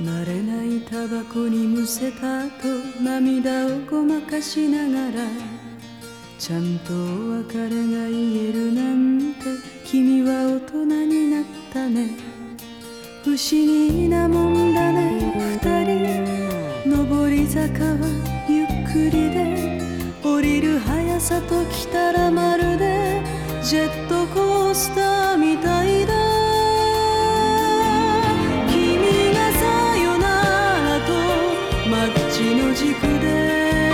慣れないタバコにむせた後涙をごまかしながらちゃんとお別れが言えるなんて君は大人になったね。不思議なもんだね二人。上り坂はゆっくりで降りる速さときたらまるでジェットコースターみたいだ。君がさよならとマッチの軸で。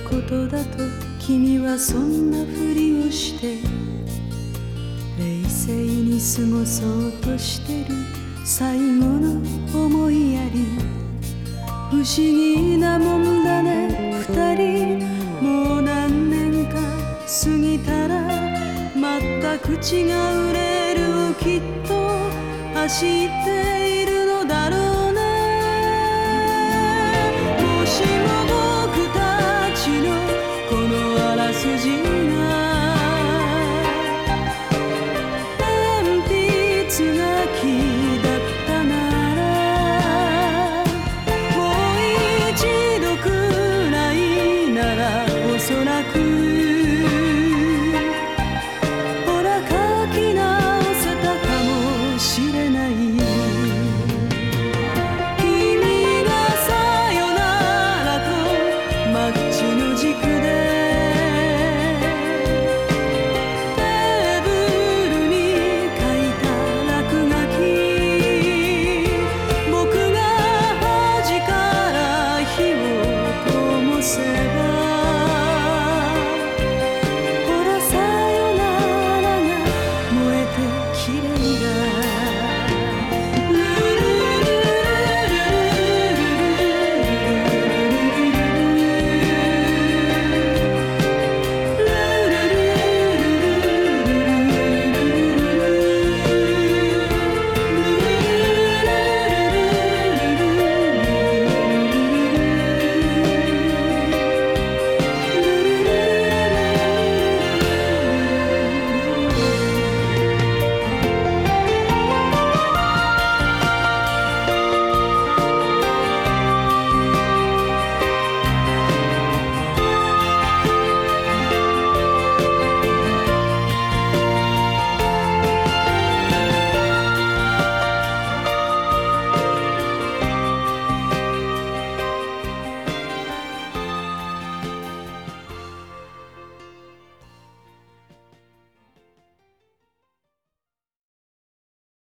ことだと君はそんなふりをして冷静に過ごそうとしてる最後の思いやり。不思議なもんだね二人。もう何年か過ぎたら全く違うレールをきっと走っているのだろう。